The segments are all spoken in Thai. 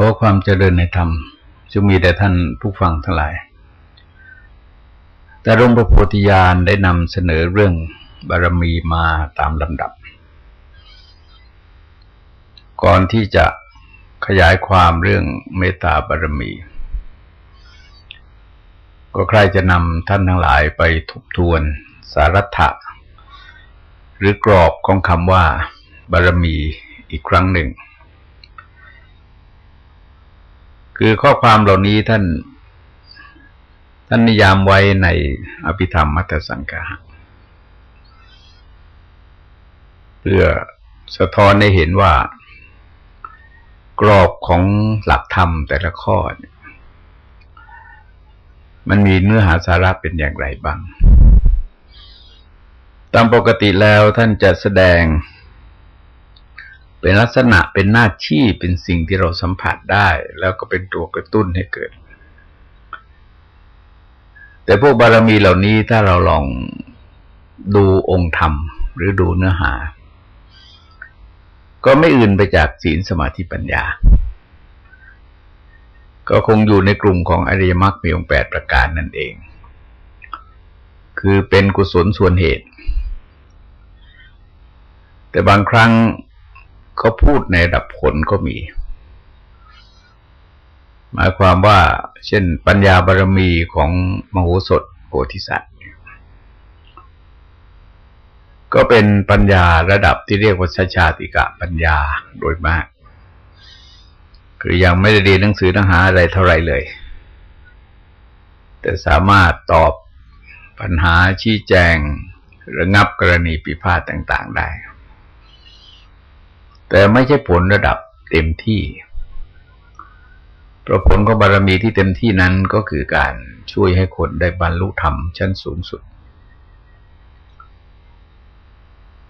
ขอความเจริญในธรรมจะมีแต่ท่านผู้ฟังทั้งหลาย แต่หลวงพระโพธิญาณได้นำเสนอเรื่องบารมีมาตามลำดับ ก่อนที่จะขยายความเรื่องเมตตาบารมี ก็ใครจะนำท่านทั้งหลายไปทบทวนสารัตะหรือกรอบของคำว่าบารมีอีกครั้งหนึ่ง คือข้อความเหล่านี้ท่าน ท่านนิยามไว้ในอภิธรรมมัตสังกะเพื่อสะท้อนให้เห็นว่า กรอบของหลักธรรมแต่ละข้อมันมีเนื้อหาสาระเป็นอย่างไรบ้าง ตามปกติแล้วท่านจะแสดง เป็นลักษณะเป็นหน้าที่เป็นสิ่งที่เราสัมผัสได้ แล้วก็เป็นตัวกระตุ้นให้เกิด แต่พวกบารมีเหล่านี้ถ้าเราลองดูองค์ธรรม หรือดูเนื้อหา ก็ไม่อื่นไปจากศีลสมาธิปัญญา ก็คงอยู่ในกลุ่มของอริยมรรคมีองค์แปดประการนั่นเอง คือเป็นกุศลส่วนเหตุ แต่บางครั้ง เขาพูดในระดับผลก็มี หมายความว่า เช่น ปัญญาบารมีของมโหสถโพธิสัตว์ก็เป็นปัญญาระดับที่เรียกว่าชาติกะปัญญาโดยมาก คือยังไม่ได้เรียนหนังสือหนังหาอะไรเท่าไรเลย แต่สามารถตอบปัญหาชี้แจง ระงับกรณีปิพาทต่าง ๆ ได้ แต่ไม่ใช่ผลระดับเต็มที่ เพราะผลของบารมีที่เต็มที่นั้นก็คือการช่วยให้คนได้บรรลุธรรมชั้นสูงสุด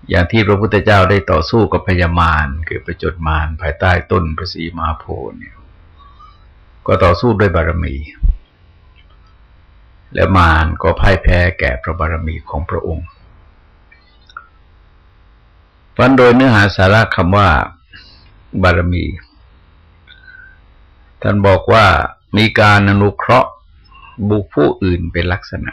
อย่างที่พระพุทธเจ้าได้ต่อสู้กับพญามารคือประจดมารภายใต้ต้นพระศรีมาโพเนี่ย ก็ต่อสู้ด้วยบารมี และมารก็พ่ายแพ้แก่พระบารมีของพระองค์ พันโดยเนื้อหาสาระคำว่า บารมี ท่านบอกว่ามีการอนุเคราะห์บุคผู้อื่นเป็นลักษณะ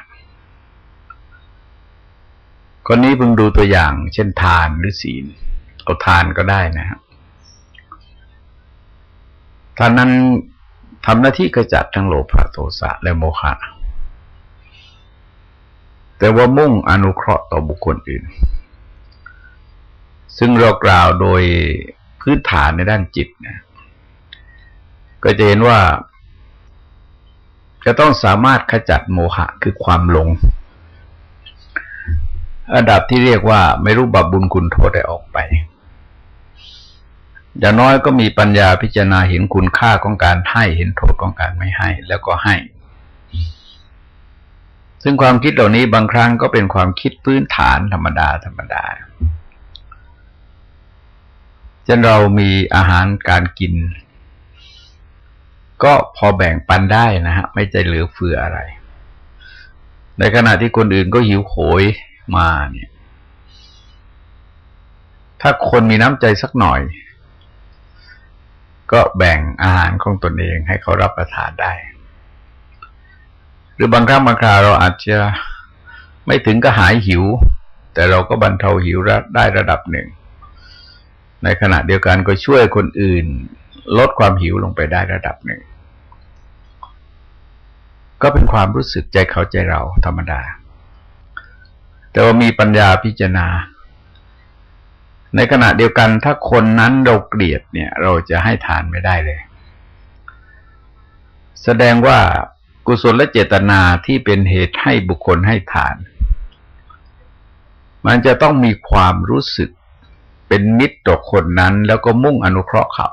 คนนี้เพิ่งดูตัวอย่าง เช่นทานหรือศีล เอาทานก็ได้นะครับท่านนั้นทำหน้าที่กระจัดทั้งโลภะโทสะและโมหะแต่ว่ามุ่งอนุเคราะห์ต่อบุคคลอื่น ซึ่งเรากล่าวโดยพื้นฐานในด้านจิตนะก็จะเห็นว่า จะต้องสามารถขจัดโมหะคือความหลงระดับที่เรียกว่าไม่รู้บาปบุญคุณโทษได้ออกไป อย่างน้อยก็มีปัญญาพิจารณาเห็นคุณค่าของการให้เห็นโทษของการไม่ให้ แล้วก็ให้ ซึ่งความคิดเหล่านี้บางครั้งก็เป็นความคิดพื้นฐานธรรมดาธรรมดา จนเรามีอาหารการกิน ก็พอแบ่งปันได้นะฮะ ไม่ใจเหลือเฟืออะไร ในขณะที่คนอื่นก็หิวโหยมาเนี่ย ถ้าคนมีน้ำใจสักหน่อย ก็แบ่งอาหารของตนเองให้เขารับประทานได้ หรือบางครั้งบางคราเราอาจจะไม่ถึงก็หายหิว แต่เราก็บรรเทาหิวได้ระดับหนึ่ง ในขณะเดียวกันก็ช่วยคนอื่น ลดความหิวลงไปได้ระดับหนึ่ง ก็เป็นความรู้สึกใจเขาใจเราธรรมดา แต่ว่ามีปัญญาพิจารณา ในขณะเดียวกันถ้าคนนั้นเราเกลียดเนี่ย เราจะให้ทานไม่ได้เลย แสดงว่ากุศลและเจตนาที่เป็นเหตุให้บุคคลให้ทาน มันจะต้องมีความรู้สึก เป็นมิตรต่อคนนั้น แล้วก็มุ่งอนุเคราะห์เขา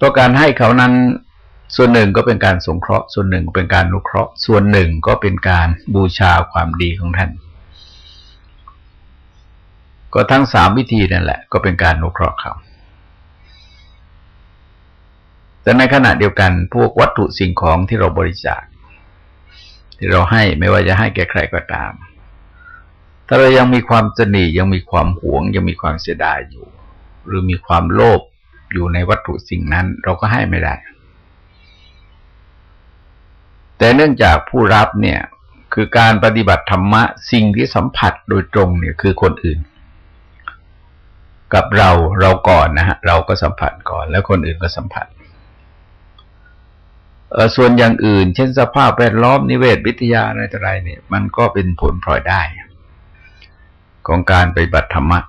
ตัวการให้เขานั้นส่วนหนึ่งก็เป็นการสงเคราะห์ ส่วนหนึ่งเป็นการอนุเคราะห์ ส่วนหนึ่งก็เป็นการบูชาความดีของท่าน ก็ทั้งสามวิธีนั่นแหละ ก็เป็นการอนุเคราะห์เขาแต่ในขณะเดียวกันพวกวัตถุสิ่งของที่เราบริจาค ที่เราให้ไม่ว่าจะให้แก่ใครก็ตาม ถ้าเรายังมีความสนียังมีความหวง ยังมีความเสียดายอยู่ หรือมีความโลภอยู่ในวัตถุสิ่งนั้น เราก็ให้ไม่ได้ แต่เนื่องจากผู้รับเนี่ยคือการปฏิบัติธรรมะสิ่งที่สัมผัสโดยตรงเนี่ยคือคนอื่น กับเราเราก่อนนะฮะเราก็สัมผัสก่อน แล้วคนอื่นก็สัมผัสส่วนอย่างอื่น เช่นสภาพแวดล้อมนิเวศวิทยาอะไรต่ออะไรเนี่ย มันก็เป็นผลพลอยได้ ของการไปบัติธรรมะ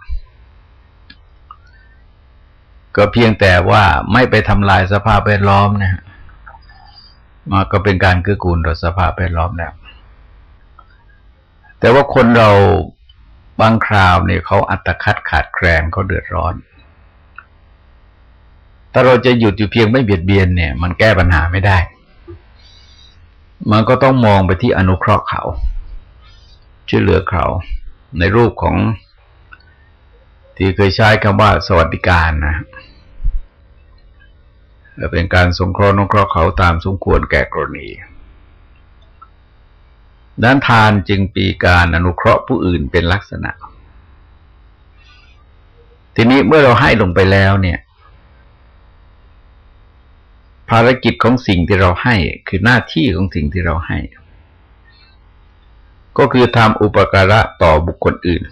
ก็เพียงแต่ว่าไม่ไปทำลายสภาพแวดล้อมนะฮะมาก็เป็นการกือกูลต่อสภาพแวดล้อมแล้ว แต่ว่าคนเราบางคราวเนี่ยเขาอัตคัดขาดแคลนเขาเดือดร้อน ถ้าเราจะหยุดอยู่เพียงไม่เบียดเบียนเนี่ย มันแก้ปัญหาไม่ได้ มันก็ต้องมองไปที่อนุเคราะห์เขาช่วยเหลือเขา ในรูปของ ที่เคยใช้คำว่าสวัสดิการนะและเป็นการสงเคราะห์นุเคราะห์เขาตามสมควรแก่กรณีด้านทานจึงปีการอนุเคราะห์ผู้อื่นเป็นลักษณะ ทีนี้เมื่อเราให้ลงไปแล้วเนี่ย ภารกิจของสิ่งที่เราให้ คือหน้าที่ของสิ่งที่เราให้ ก็คือทำอุปการะต่อบุคคลอื่น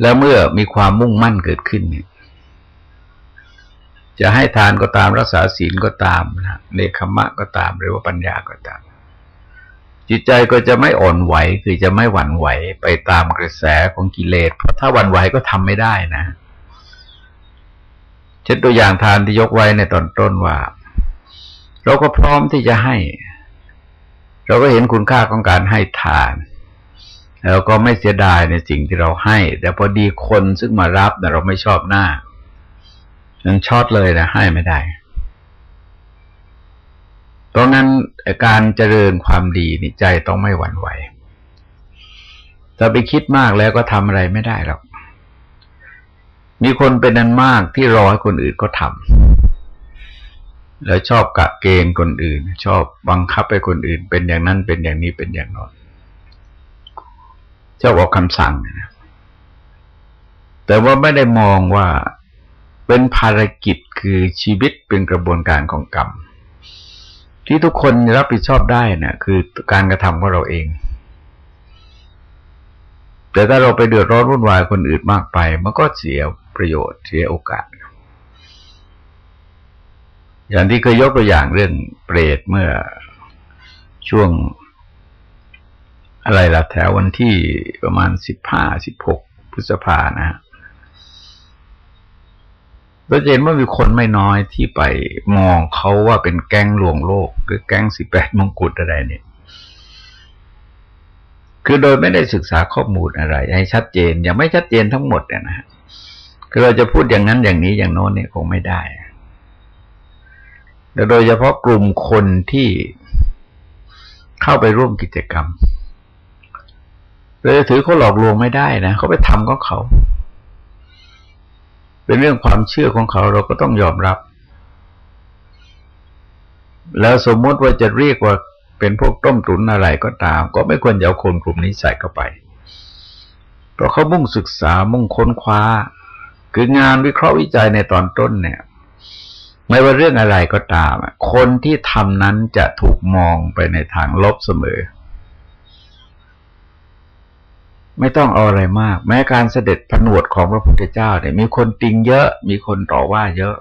แล้วเมื่อมีความมุ่งมั่นเกิดขึ้นเนี่ยจะให้ทานก็ตามรักษาศีลก็ตามนะเนคขมะก็ตาม หรือว่าปัญญาก็ตาม จิตใจก็จะไม่อ่อนไหวคือจะไม่หวั่นไหวไปตามกระแสของกิเลสเพราะถ้าหวั่นไหวก็ทำไม่ได้นะเช่นตัวอย่างทานที่ยกไว้ในตอนต้นว่า เราก็พร้อมที่จะให้ เราก็เห็นคุณค่าของการให้ทาน แล้วก็ไม่เสียดายในสิ่งที่เราให้ แต่พอดีคนซึ่งมารับแต่เราไม่ชอบหน้านั้นช็อตเลยนะให้ไม่ได้เพราะงั้นการเจริญความดีนี่ใจต้องไม่หวั่นไหวถ้าไปคิดมากแล้วก็ทำอะไรไม่ได้หรอกมีคนเป็นนันมากที่รอให้คนอื่นก็ทำ แล้วชอบกะเกณฑ์คนอื่น ชอบบังคับให้คนอื่น เป็นอย่างนั้นเป็นอย่างนี้เป็นอย่างนั้นชอบออกคำสั่งนะแต่ว่าไม่ได้มองว่าเป็นภารกิจคือชีวิตเป็นกระบวนการของกรรม ที่ทุกคนรับผิดชอบได้นะ่ะ คือการกระทำของเราเอง แต่ถ้าเราไปเดือดร้อนวุ่นวายคนอื่นมากไป มันก็เสียประโยชน์เสียโอกาส อย่างที่เคยยกตัวอย่างเรื่องเปรตเมื่อช่วง อะไรละแถววันที่ประมาณสิบห้าสิบหกพฤษภานะฮะเราเห็นว่ามีคนไม่น้อยที่ไปมองเขาว่าเป็นแก๊งลวงโลกหรือแก๊งสิบแปดมงกุฎอะไรเนี่ย คือโดยไม่ได้ศึกษาข้อมูลอะไร ให้ชัดเจนยังไม่ชัดเจนทั้งหมดเนี่ยนะคือเราจะพูดอย่างนั้นอย่างนี้อย่างโน้นเนี่ยคงไม่ได้ โดยเฉพาะกลุ่มคนที่เข้าไปร่วมกิจกรรมเราจะถือเขาหลอกลวงไม่ได้นะเขาไปทำก็เขา เป็นเรื่องความเชื่อของเขาเราก็ต้องยอมรับ แล้วสมมติว่าจะเรียกว่าเป็นพวกต้มตุนอะไรก็ตาม ก็ไม่ควรจะเอาคนกลุ่มนี้ใส่เข้าไป เพราะเขามุ่งศึกษามุ่งค้นคว้า คืองานวิเคราะห์วิจัยในตอนต้นเนี่ย ไม่ว่าเรื่องอะไรก็ตาม คนที่ทำนั้นจะถูกมองไปในทางลบเสมอ ไม่ต้องเอาอะไรมาก แม้การเสด็จผนวดของพระพุทธเจ้าเนี่ยมีคนติงเยอะ มีคนต่อว่าเยอะ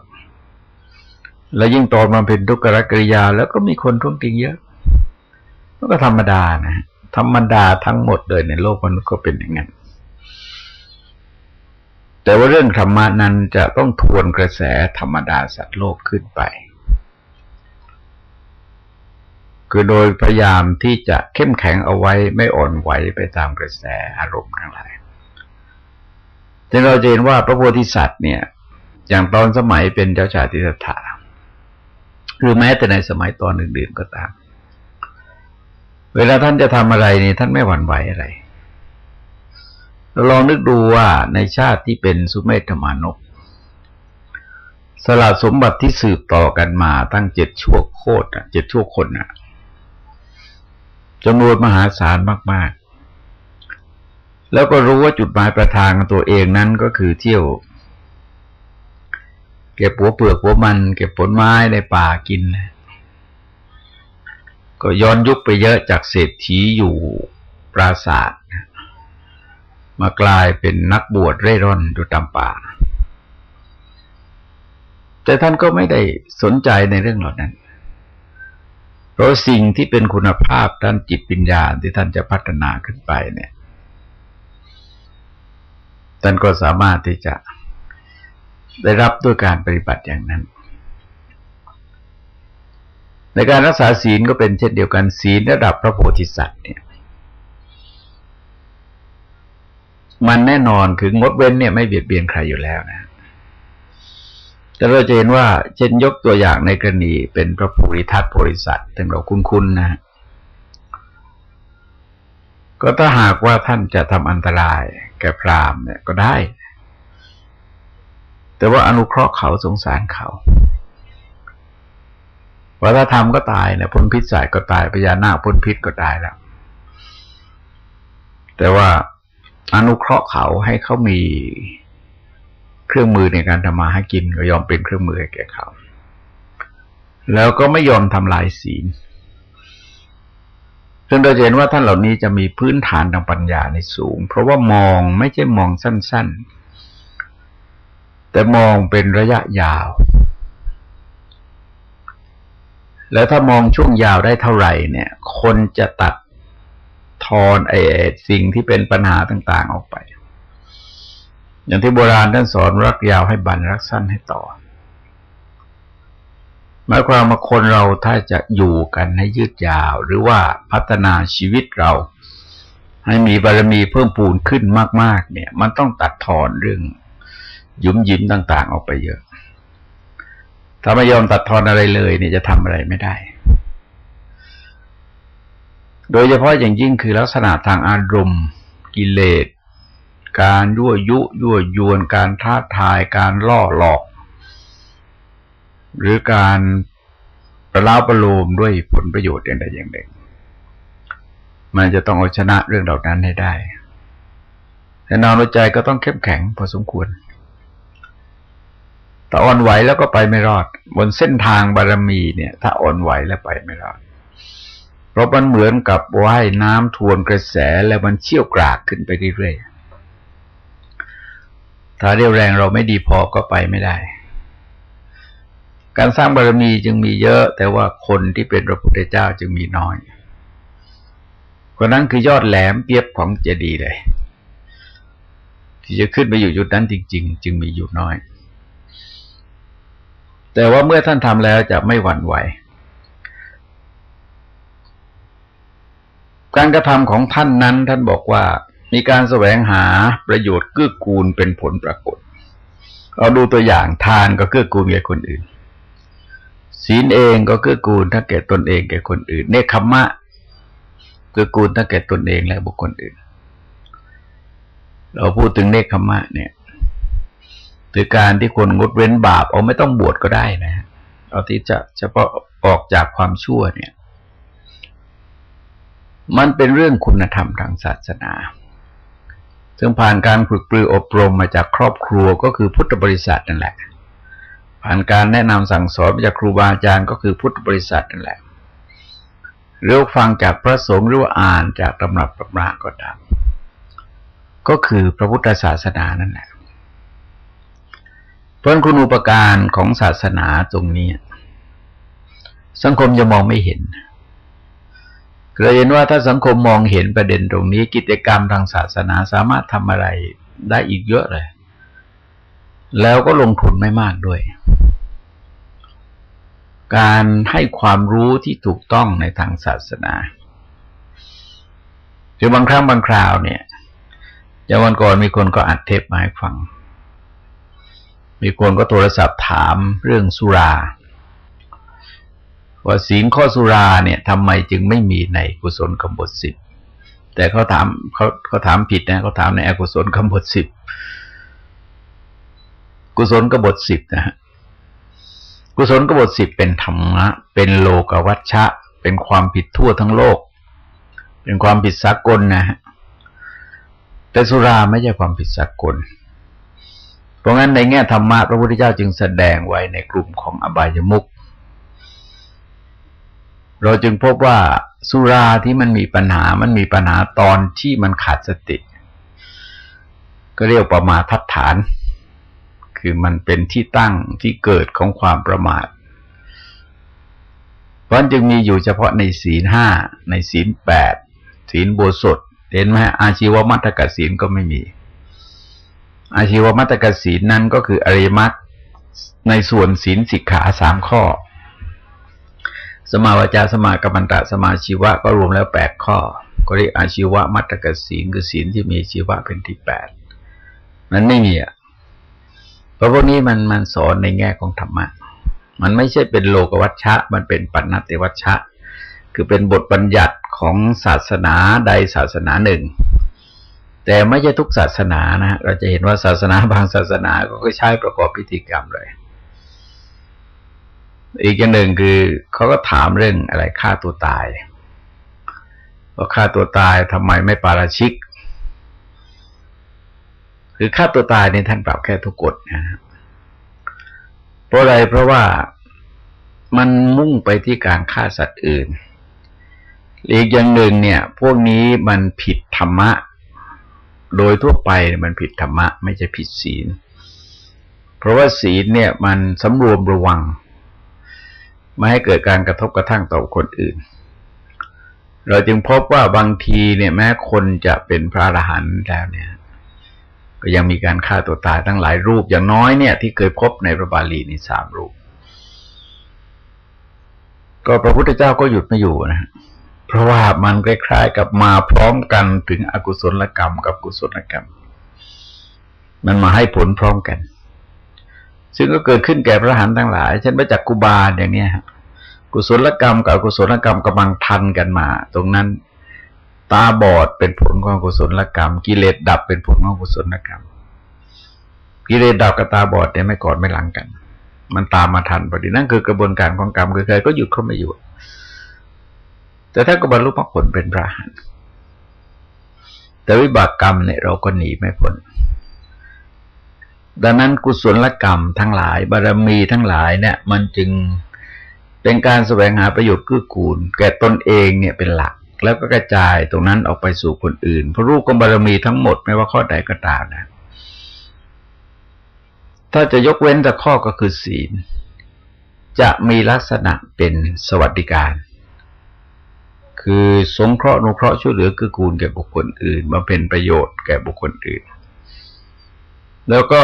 แล้วยิ่งตอนมาเป็นทุกขกริยา แล้วก็มีคนท้วงติงเยอะก็ธรรมดานะธรรมดาทั้งหมดเลยในโลกมนุษย์ก็เป็นอย่างนั้น แต่ว่าเรื่องธรรมะนั้นจะต้องทวนกระแสธรรมดาสัตว์โลกขึ้นไป คือโดยพยายามที่จะเข้มแข็งเอาไว้ไม่อ่อนไหวไปตามกระแสอารมณ์ทั้งหลายจึงเราจะเห็นว่าพระโพธิสัตว์เนี่ย อย่างตอนสมัยเป็นเจ้าชายติสถาหรือแม้แต่ในสมัยตอนอื่นๆก็ตาม เวลาท่านจะทำอะไรนี่ท่านไม่หวั่นไหวอะไร เราลองนึกดูว่าในชาติที่เป็นสุเมธมานกสละสมบัติที่สืบต่อกันมาตั้งเจ็ดชั่วโคตรเจ็ดชั่วคนอะจำนวนมหาศาลมาก ๆ แล้วก็รู้ว่าจุดหมายประทางของตัวเองนั้นก็คือเที่ยว เก็บหัวเปลือกหัวมัน เก็บผลไม้ในป่ากิน ก็ย้อนยุคไปเยอะจากเศรษฐีอยู่ปราศาสตร์ มากลายเป็นนักบวชเร่ร่อนดูตามป่า แต่ท่านก็ไม่ได้สนใจในเรื่องเหล่านั้น เพราะสิ่งที่เป็นคุณภาพด้านจิตปัญญาที่ท่านจะพัฒนาขึ้นไปเนี่ย ท่านก็สามารถที่จะได้รับด้วยการปฏิบัติอย่างนั้น ในการรักษาศีลก็เป็นเช่นเดียวกันศีลระดับพระโพธิสัตว์เนี่ย มันแน่นอนคืองดเว้นเนี่ยไม่เบียดเบียนใครอยู่แล้วนะ แต่เราจะเห็นว่าเช่นยกตัวอย่างในกรณีเป็นพระภูริทัตโพธิสัตว์ถึงเราคุ้นๆนะก็ถ้าหากว่าท่านจะทำอันตรายแก่พรามเนี่ยก็ได้ แต่ว่าอนุเคราะห์เขาสงสารเขาว่าถ้าทำก็ตายเนี่ยพ้นพิษสายก็ตายพญานาคพ้นพิษก็ตายแล้ว แต่ว่า อนุเคราะห์เขาให้เขามีเครื่องมือในการทำมาหากินก็ยอมเป็นเครื่องมือให้แก่เขา แล้วก็ไม่ยอมทำลายศีลซึ่งเราเห็นว่าท่านเหล่านี้จะมีพื้นฐานทางปัญญาในสูง เพราะว่ามองไม่ใช่มองสั้น ๆ แต่มองเป็นระยะยาว แล้วถ้ามองช่วงยาวได้เท่าไหร่เนี่ย คนจะตัด ทอนไอ้สิ่งที่เป็นปัญหาต่าง ๆ ออกไป อย่างที่โบราณท่านสอนรักยาวให้บันรักสั้นให้ต่อหมายความว่าคนเราถ้าจะอยู่กันให้ยืดยาว หรือว่าพัฒนาชีวิตเรา ให้มีบารมีเพิ่มปูนขึ้นมาก ๆ เนี่ย มันต้องตัดทอนเรื่องยุ้มยิ้มต่าง ๆ ออกไปเยอะ ถ้าไม่ยอมตัดทอนอะไรเลยเนี่ยจะทำอะไรไม่ได้ โดยเฉพาะอย่างยิ่งคือลักษณะทางอารมณ์กิเลส การยั่วยุยั่วยวน การท้าทาย การล่อหลอก หรือการประล้าประโลมด้วยผลประโยชน์อย่างใดอย่างหนึ่ง มันจะต้องเอาชนะเรื่องเหล่านั้นให้ได้แต่นอนใจก็ต้องเข้มแข็งพอสมควรถ้าอ่อนไหวแล้วก็ไปไม่รอด บนเส้นทางบารมีเนี่ย ถ้าอ่อนไหวแล้วไปไม่รอด ราะมันเหมือนกับว่ายน้ำทวนกระแสแล้วมันเชี่ยวกรากขึ้นไปเรื่อยๆ ถ้าเรียวแรงเราไม่ดีพอก็ไปไม่ได้ การสร้างบารมีจึงมีเยอะ แต่ว่าคนที่เป็นพระพุทธเจ้าจึงมีน้อยคนนั้นคือยอดแหลมเปียบของเจดีย์เลย ที่จะขึ้นไปอยู่จุดนั้นจริง ๆ จึงมีอยู่น้อย แต่ว่าเมื่อท่านทำแล้วจะไม่หวั่นไหว การกระทำของท่านนั้นท่านบอกว่ามีการแสวงหาประโยชน์เกื้อกูลเป็นผลปรากฏ เราดูตัวอย่างทานก็เกื้อกูลแก่คนอื่น ศีลเองก็เกื้อกูลถ้าแก่ตนเองแก่คนอื่น เนคขมะเกื้อกูลถ้าแก่ตนเองและบุคคลอื่น เราพูดถึงเนคขมะเนี่ยคือการที่คนงดเว้นบาปเอาไม่ต้องบวชก็ได้นะเอาที่จะเฉพาะออกจากความชั่วเนี่ย มันเป็นเรื่องคุณธรรมทางศาสนา ซึ่งผ่านการฝึกปรืออบรมมาจากครอบครัวก็คือพุทธบริษัทนั่นแหละ ผ่านการแนะนำสั่งสอนมาจากครูบาอาจารย์ก็คือพุทธบริษัทนั่นแหละหรือฟังจากพระสงฆ์หรือว่าอ่านจากตำรับตำราก็ตามก็คือพระพุทธศาสนานั่นแหละเพราะคุณอุปการของศาสนาตรงนี้ สังคมจะมองไม่เห็นเเราเห็นว่าถ้าสังคมมองเห็นประเด็นตรงนี้ กิจกรรมทางศาสนาสามารถทำอะไรได้อีกเยอะเลย แล้วก็ลงทุนไม่มากด้วย การให้ความรู้ที่ถูกต้องในทางศาสนาคือบางครั้งบางคราวเนี่ยอย่างวันก่อนมีคนก็อัดเทปมาให้ฟัง มีคนก็โทรศัพท์ถามเรื่องสุรา ว่าศีลข้อสุราเนี่ยทำไมจึงไม่มีในกุศลคำบทสิบแต่เขาถามเขาเขาถามผิดนะเขาถามในอกุศลคำบทสิบกุศลกบทสิบนะฮะกุศลกบทสิบเป็นธรรมะ เป็นโลกวัชชะ เป็นความผิดทั่วทั้งโลก เป็นความผิดสากลนะฮะแต่สุราไม่ใช่ความผิดสากล เพราะงั้นในแง่ธรรมะพระพุทธเจ้าจึงแสดงไว้ในกลุ่มของอบายมุก เราจึงพบว่าสุราที่มันมีปัญหา มันมีปัญหาตอนที่มันขาดสติ ก็เรียกประมาทัดฐาน คือมันเป็นที่ตั้งที่เกิดของความประมาทเพราะจึงมีอยู่เฉพาะในศีลห้า ในศีลแปด ศีลโบสถเห็นไหมอาชีวมัตตกศีลก็ไม่มี อาชีวมัตตกศีลนั้นก็คืออริมัตในส่วนศีลสิกขาสามข้อ สมาวจาสมากรรมันตะสมาชีวะก็รวมแล้วแปดข้อ ก็เรียกอาชีวะมัตตกศีลคือศีลที่มีชีวะเป็นที่แปดมันไม่มีอะเพราะพวกนี้มันมันสอนในแง่ของธรรมะ มันไม่ใช่เป็นโลกวัชชะ มันเป็นปัณติวัชชะ คือเป็นบทบัญญัติของศาสนาใดศาสนาหนึ่ง แต่ไม่ใช่ทุกศาสนานะ เราจะเห็นว่าศาสนาบางศาสนาก็ใช้ประกอบพิธีกรรมเลย อีกอย่างหนึ่งคือเขาก็ถามเรื่องอะไรฆ่าตัวตายว่าฆ่าตัวตายทำไมไม่ปาราชิก คือฆ่าตัวตายในท่านปรับแค่ทุกกฎนะเพราะอะไรเพราะว่ามันมุ่งไปที่การฆ่าสัตว์อื่น อีกอย่างหนึ่งเนี่ย พวกนี้มันผิดธรรมะ โดยทั่วไปมันผิดธรรมะ ไม่ใช่ผิดศีล เพราะว่าศีลเนี่ยมันสำรวมระวัง ไม่ให้เกิดการกระทบกระทั่งต่อคนอื่น เราจึงพบว่าบางทีเนี่ยแม้คนจะเป็นพระอรหันต์แล้วเนี่ย ก็ยังมีการฆ่าตัวตายทั้งหลายรูปอย่างน้อยเนี่ย ที่เคยพบในพระบาลีนี่สามรูป ก็พระพุทธเจ้าก็หยุดไม่อยู่นะเพราะว่ามันคล้ายๆกับมาพร้อมกันถึงอกุศลกรรมกับกุศลกรรม มันมาให้ผลพร้อมกัน ซึ่งก็เกิดขึ้นแก่พระหันทั้งหลาย เช่นไปจากกุบาลอย่างนี้ครับกุศลกรรมกับอกุศลกรรมกำลังทันกันมา ตรงนั้น ตาบอดเป็นผลของกุศลกรรม กิเลสดับเป็นผลของกุศลกรรม กิเลสดับกับตาบอดเนี่ยไม่กอนไม่หลังกัน มันตามมาทันพอดีนั่นคือกระบวนการของกรรมคือใครก็หยุดเข้าไม่อยู่ แต่ถ้าก็บรรลุมรรคผลเป็นพระหันแต่วิบากกรรมเนี่ยเราก็หนีไม่พ้น ดังนั้นกุศลกรรมทั้งหลาย บารมีทั้งหลายเนี่ย มันจึงเป็นการแสวงหาประโยชน์เกื้อกูล แก่ตนเองเนี่ยเป็นหลัก แล้วก็กระจายตรงนั้นออกไปสู่คนอื่น เพราะรูปกบารมีทั้งหมดไม่ว่าข้อใดก็ตามนะถ้าจะยกเว้นแต่ข้อก็คือศีล จะมีลักษณะเป็นสวัสดิการ คือสงเคราะห์นุเคราะห์ช่วยเหลือกื้อกูลแก่บุคคลอื่นมาเป็นประโยชน์แก่บุคคลอื่น แล้วก็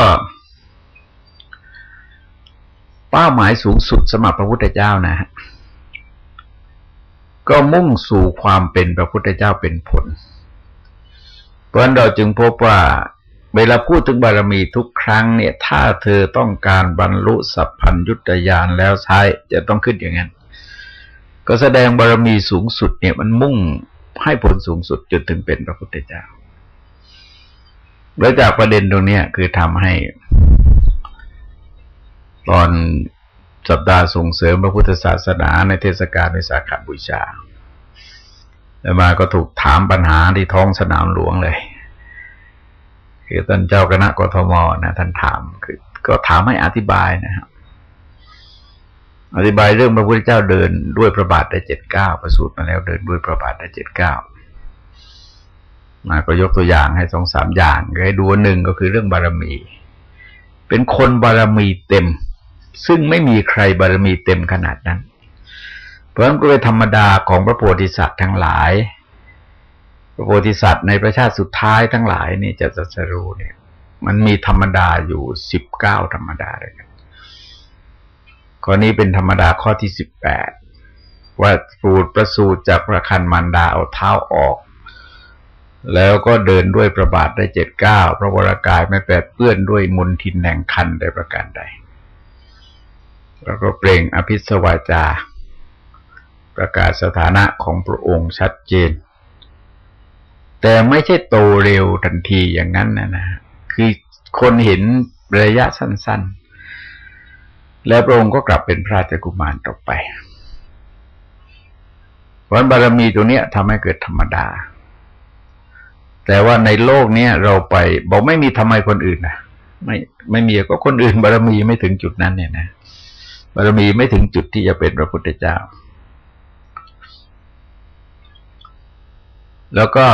เป้าหมายสูงสุดสมัครพระพุทธเจ้านะฮะก็มุ่งสู่ความเป็นพระพุทธเจ้าเป็นผล เพราะฉะนั้นเราจึงพบว่าเวลาพูดถึงบารมีทุกครั้งเนี่ย ถ้าเธอต้องการบรรลุสัพพัญยุตยานแล้วใช้จะต้องขึ้นอย่างนั้น ก็แสดงบารมีสูงสุดเนี่ยมันมุ่งให้ผลสูงสุดจนถึงเป็นพระพุทธเจ้า แล้วจากประเด็นตรงนี้คือทำให้ ตอนสัปดาห์ส่งเสริมพระพุทธศาสนาในเทศกาลวิสาขบูชาแล้วมาก็ถูกถามปัญหาที่ท้องสนามหลวงเลย คือท่านเจ้าคณะกทมนะท่านถามคือก็ถามให้อธิบายนะครับอธิบายเรื่องพระพุทธเจ้าเดินด้วยพระบาทได้เจ็ดเก้าประสูติมาแล้วเดินด้วยพระบาทได้เจ็ดเก้า มาก็ยกตัวอย่างให้สองสามอย่างให้ดูหนึ่งก็คือเรื่องบารมี เป็นคนบารมีเต็ม ซึ่งไม่มีใครบารมีเต็มขนาดนั้น เพราะฉะนั้นก็เป็นธรรมดาของพระโพธิสัตว์ทั้งหลาย พระโพธิสัตว์ในประชาติสุดท้ายทั้งหลายนี่จะจะจะรู้เนี่ย มันมีธรรมดาอยู่สิบเก้าธรรมดาเลยกันข้อนี้เป็นธรรมดาข้อที่สิบแปดว่าปูดประสูติจากประคันมันดาเอาเท้าออก แล้วก็เดินด้วยประบาทได้เจ็ดเก้าพระวรากายไม่แปดเปื้อนด้วยมนทินแห่งคันใดประการใด แล้วก็เปล่งอภิสวาจา ประกาศสถานะของพระองค์ชัดเจน แต่ไม่ใช่โตเร็วทันทีอย่างนั้นนะนะคือคนเห็นระยะสั้น ๆ แล้วพระองค์ก็กลับเป็นพระจักุมารต่อไปเพราะบารมีตัวเนี้ยทำให้เกิดธรรมดา แต่ว่าในโลกเนี้ยเราไปบอกไม่มีทำไมคนอื่นนะไม่ไม่มีก็คนอื่นบารมีไม่ถึงจุดนั้นเนี่ยนะบารมีไม่ถึงจุดที่จะเป็นพระพุทธเจ้า แล้วก็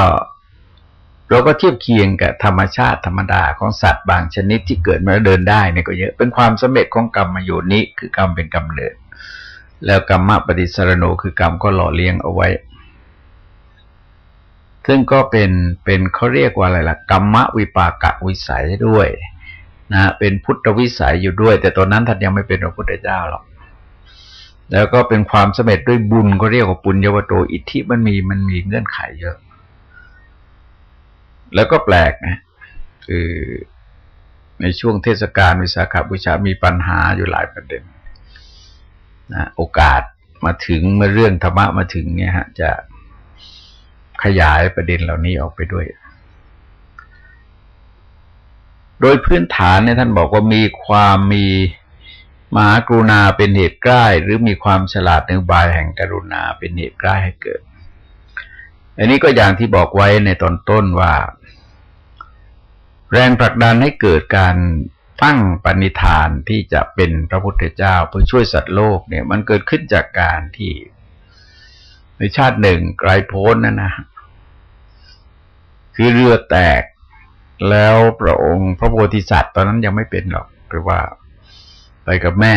เราก็เทียบเคียงกับธรรมชาติธรรมดาของสัตว์บางชนิดที่เกิดมาเดินได้เนี่ยก็เยอะ เป็นความสำเร็จของกรรมโยนิคือกรรมเป็นกรรมเนิด แล้วกรรมปฏิสรโนคือกรรมก็หล่อเลี้ยงเอาไว้ ซึ่งก็เป็นเป็นเขาเรียกว่าอะไรล่ะกรรมวิปากะวิสัยด้วยนะเป็นพุทธวิสัยอยู่ด้วย แต่ตอนนั้นท่านยังไม่เป็นพระพุทธเจ้าหรอกแล้วก็เป็นความสำเร็จด้วยบุญก็เรียกว่าปุญญวโตอิทธิมันมีมันมีเงื่อนไขเยอะ แล้วก็แปลกนะคือในช่วงเทศกาลวิสาขบูชามีปัญหาอยู่หลายประเด็นนะโอกาสมาถึงเมื่อเรื่องธรรมะมาถึงเนี่ยฮะ จะ ขยายประเด็นเหล่านี้ออกไปด้วย โดยพื้นฐานเนี่ยท่านบอกว่ามีความมีมหากรุณาเป็นเหตุใกล้ หรือมีความฉลาดในบายแห่งกรุณาเป็นเหตุใกล้ให้เกิด อันนี้ก็อย่างที่บอกไว้ในตอนต้นว่า แรงผลักดันให้เกิดการตั้งปณิธานที่จะเป็นพระพุทธเจ้าเพื่อช่วยสัตว์โลกเนี่ย มันเกิดขึ้นจากการที่ ในชาติหนึ่งไกลโพ้นนั่นนะคือเรือแตกแล้วพระองค์พระโพธิสัตว์ตอนนั้นยังไม่เป็นหรอกคือว่าไปกับแม่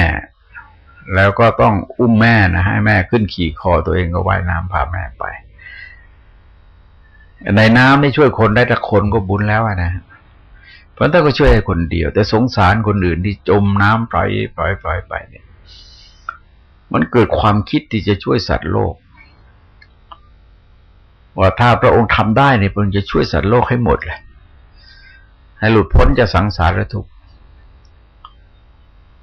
แล้วก็ต้องอุ้มแม่นะให้แม่ขึ้นขี่คอตัวเองก็ว่ายน้ำพาแม่ไป ในน้ำนี่ช่วยคนได้แต่คนก็บุญแล้วนะเพราะถ้าก็ช่วยคนเดียว แต่สงสารคนอื่นที่จมน้ำปล่อยปล่อยปล่อยไปเนี่ย มันเกิดความคิดที่จะช่วยสัตว์โลก ว่าถ้าพระองค์ทำได้เนี่ยพระองค์จะช่วยสัตว์โลกให้หมดเลย ให้หลุดพ้นจากสังสารทุกข์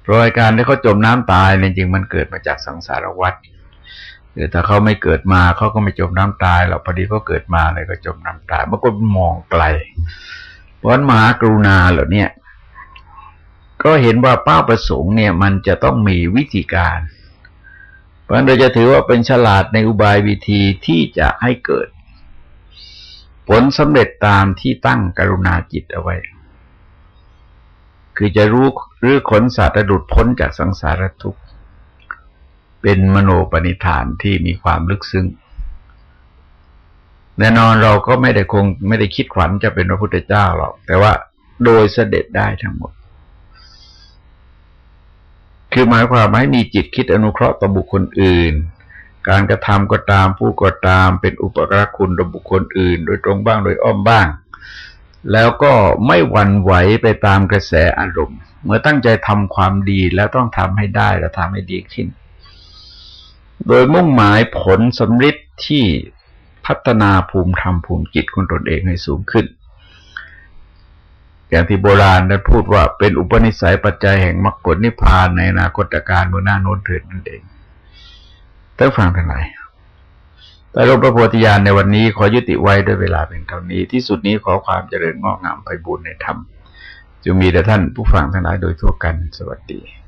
รอาการที่เขาจมน้ำตายเนี่ยจริงมันเกิดมาจากสังสารวัฏคือถ้าเขาไม่เกิดมาเขาก็ไม่จมน้ำตายหรอกพอดีเขาเกิดมาเลยก็จมน้ำตายมันก็มองไกลเพราะมหากรุณาเหล่านี้ก็เห็นว่าเป้าประสงค์เนี่ยมันจะต้องมีวิธีการ เพราะเราจะถือว่าเป็นฉลาดในอุบายวิธีที่จะให้เกิด ผลสำเร็จตามที่ตั้งกรุณาจิตเอาไว้ คือจะรู้หรือขนสัตว์หลุดพ้นจากสังสารทุกข์เป็นมโนปณิธานที่มีความลึกซึ้งแน่นอนเราก็ไม่ได้คงไม่ได้คิดขวัญจะเป็นพระพุทธเจ้าหรอก แต่ว่าโดยเสด็จได้ทั้งหมด คือหมายความให้มีจิตคิดอนุเคราะห์ต่อบุคคลอื่น การกระทำก็ตามผู้ก็ตามเป็นอุปกรคุณต่อบุคคลอื่น โดยตรงบ้างโดยอ้อมบ้าง แล้วก็ไม่หวั่นไหวไปตามกระแสอารมณ์ เมื่อตั้งใจทำความดีแล้วต้องทำให้ได้และทำให้ดีขึ้น โดยมุ่งหมายผลสำฤทธิ์ที่พัฒนาภูมิธรรมภูมิจิตของตนเองให้สูงขึ้น อย่างที่โบราณได้พูดว่าเป็นอุปนิสัยปัจจัยแห่งมรรคผลนิพพานในอนาคตการเมื่อหน้าโน้นเถิดนั่นเอง ท่านฟังทั้งหลายแต่ลงพระโพธิญาณในวันนี้ขอยุติไว้ด้วยเวลาเป็นเท่านี้ ที่สุดนี้ขอความเจริญงอกงามไปบุญในธรรมจงมีแต่ท่านผู้ฟังทั้งหลายโดยทั่วกัน สวัสดี